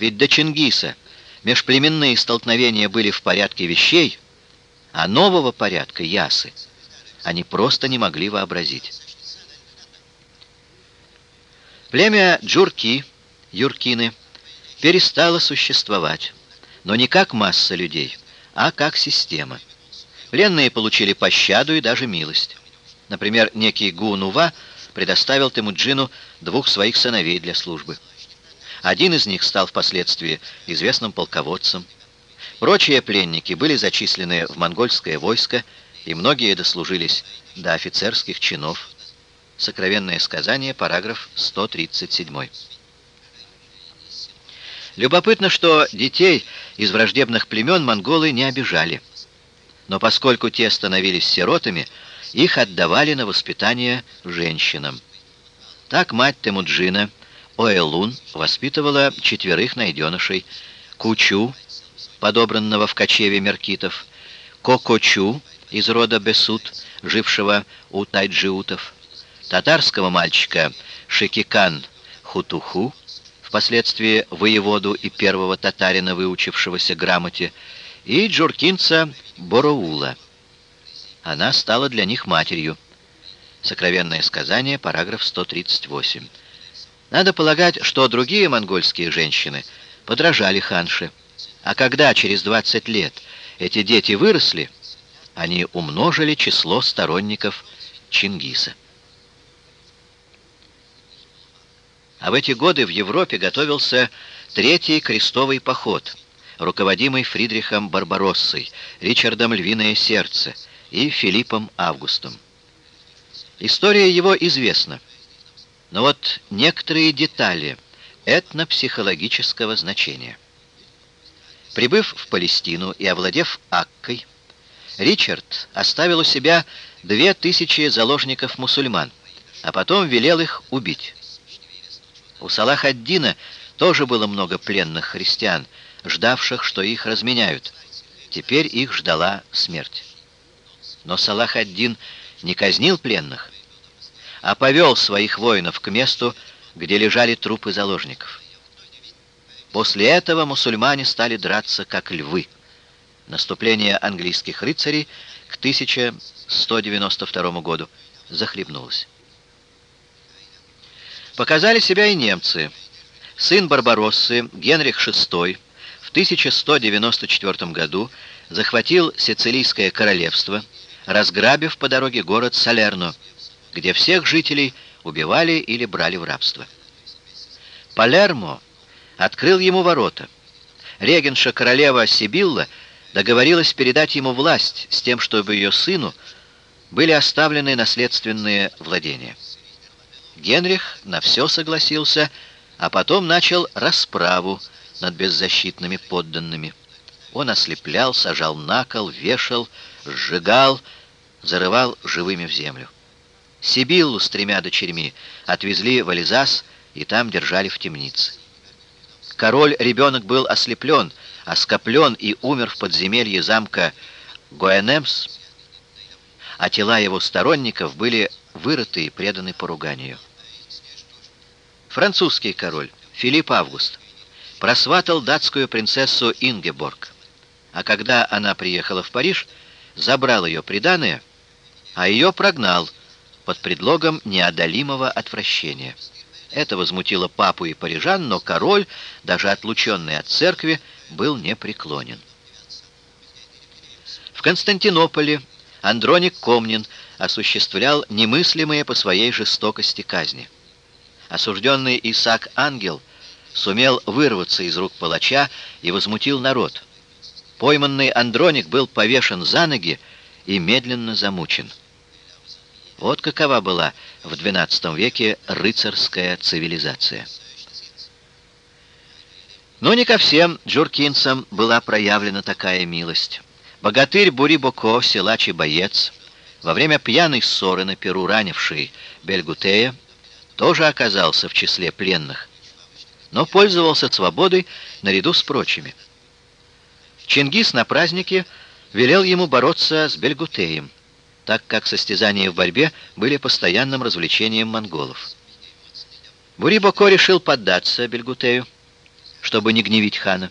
Ведь до Чингиса межплеменные столкновения были в порядке вещей, а нового порядка, ясы, они просто не могли вообразить. Племя Джурки, Юркины, перестало существовать, но не как масса людей, а как система. Пленные получили пощаду и даже милость. Например, некий Гунува предоставил Темуджину двух своих сыновей для службы. Один из них стал впоследствии известным полководцем. Прочие пленники были зачислены в монгольское войско, и многие дослужились до офицерских чинов. Сокровенное сказание, параграф 137. Любопытно, что детей из враждебных племен монголы не обижали. Но поскольку те становились сиротами, их отдавали на воспитание женщинам. Так мать Темуджина, Оэлун, воспитывала четверых найденышей, Кучу, подобранного в кочеве меркитов, Кокочу из рода Бесут, жившего у тайджиутов, татарского мальчика Шикикан Хутуху, впоследствии воеводу и первого татарина, выучившегося грамоте, и джуркинца Бораула. Она стала для них матерью. Сокровенное сказание, параграф 138. Надо полагать, что другие монгольские женщины подражали ханше. А когда через 20 лет эти дети выросли, они умножили число сторонников Чингиса. А в эти годы в Европе готовился Третий крестовый поход, руководимый Фридрихом Барбароссой, Ричардом Львиное Сердце – и Филиппом Августом. История его известна, но вот некоторые детали этнопсихологического значения. Прибыв в Палестину и овладев Аккой, Ричард оставил у себя две тысячи заложников-мусульман, а потом велел их убить. У Салах-ад-Дина тоже было много пленных христиан, ждавших, что их разменяют. Теперь их ждала смерть. Но Салах ад-Дин не казнил пленных, а повел своих воинов к месту, где лежали трупы заложников. После этого мусульмане стали драться как львы. Наступление английских рыцарей к 1192 году захлебнулось. Показали себя и немцы. Сын Барбароссы, Генрих VI, в 1194 году захватил Сицилийское королевство – разграбив по дороге город Салерно, где всех жителей убивали или брали в рабство. Палермо открыл ему ворота. Регенша королева Сибилла договорилась передать ему власть с тем, чтобы ее сыну были оставлены наследственные владения. Генрих на все согласился, а потом начал расправу над беззащитными подданными. Он ослеплял, сажал на кол, вешал, сжигал, зарывал живыми в землю. Сибиллу с тремя дочерьми отвезли в Ализас и там держали в темнице. Король-ребенок был ослеплен, оскоплен и умер в подземелье замка Гоэнемс, а тела его сторонников были вырыты и преданы поруганию. Французский король Филипп Август просватал датскую принцессу Ингеборг, а когда она приехала в Париж, забрал ее приданое а ее прогнал под предлогом неодолимого отвращения. Это возмутило папу и парижан, но король, даже отлученный от церкви, был непреклонен. В Константинополе Андроник Комнин осуществлял немыслимые по своей жестокости казни. Осужденный Исаак Ангел сумел вырваться из рук палача и возмутил народ. Пойманный Андроник был повешен за ноги и медленно замучен. Вот какова была в XII веке рыцарская цивилизация. Но не ко всем джуркинцам была проявлена такая милость. Богатырь Бурибоко, силач и боец, во время пьяной ссоры на Перу ранивший Бельгутея, тоже оказался в числе пленных, но пользовался свободой наряду с прочими. Чингис на празднике велел ему бороться с Бельгутеем так как состязания в борьбе были постоянным развлечением монголов. Бурибоко решил поддаться Бельгутею. чтобы не гневить хана.